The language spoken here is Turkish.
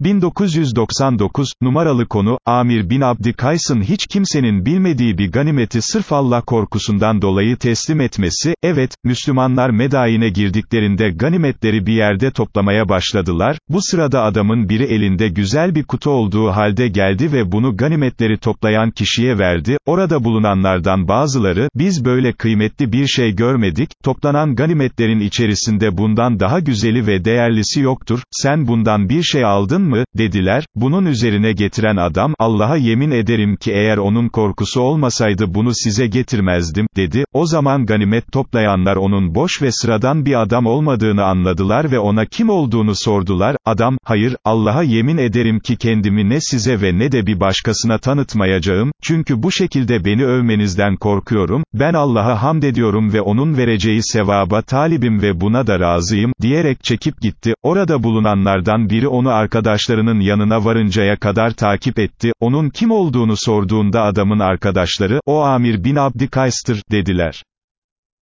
1999, numaralı konu, Amir bin Abdi Kays'ın hiç kimsenin bilmediği bir ganimeti sırf Allah korkusundan dolayı teslim etmesi, evet, Müslümanlar Medain'e girdiklerinde ganimetleri bir yerde toplamaya başladılar, bu sırada adamın biri elinde güzel bir kutu olduğu halde geldi ve bunu ganimetleri toplayan kişiye verdi, orada bulunanlardan bazıları, biz böyle kıymetli bir şey görmedik, toplanan ganimetlerin içerisinde bundan daha güzeli ve değerlisi yoktur, sen bundan bir şey aldın mı, dediler, bunun üzerine getiren adam, Allah'a yemin ederim ki eğer onun korkusu olmasaydı bunu size getirmezdim, dedi, o zaman ganimet toplayanlar onun boş ve sıradan bir adam olmadığını anladılar ve ona kim olduğunu sordular, adam, hayır, Allah'a yemin ederim ki kendimi ne size ve ne de bir başkasına tanıtmayacağım, çünkü bu şekilde beni övmenizden korkuyorum, ben Allah'a hamd ediyorum ve onun vereceği sevaba talibim ve buna da razıyım, diyerek çekip gitti, orada bulunanlardan biri onu arkadaşlarının yanına varıncaya kadar takip etti, onun kim olduğunu sorduğunda adamın arkadaşları, o Amir bin Abdi Kays'tır, dediler.